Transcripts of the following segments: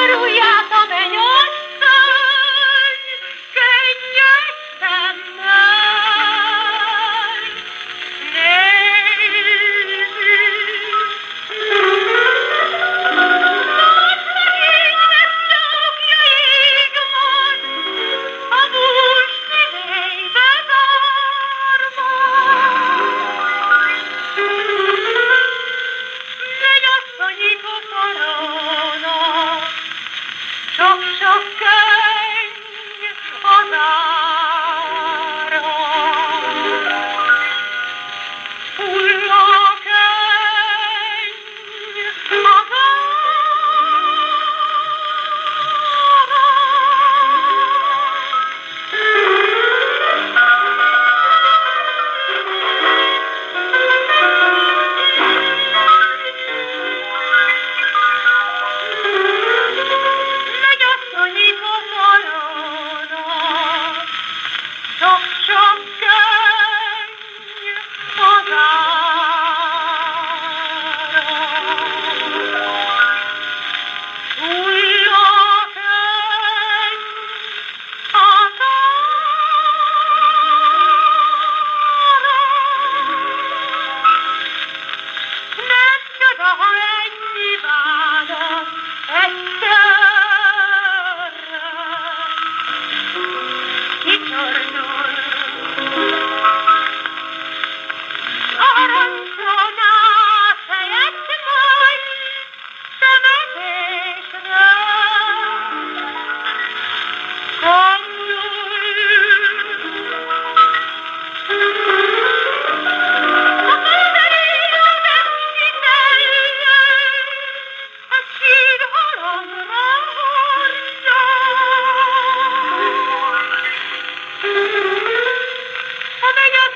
Hallelujah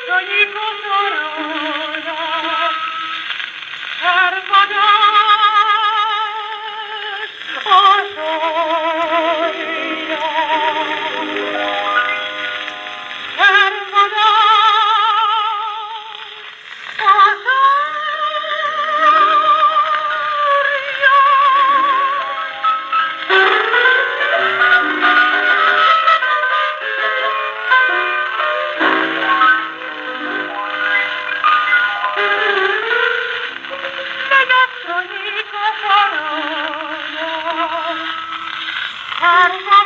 Come io Hot, hot.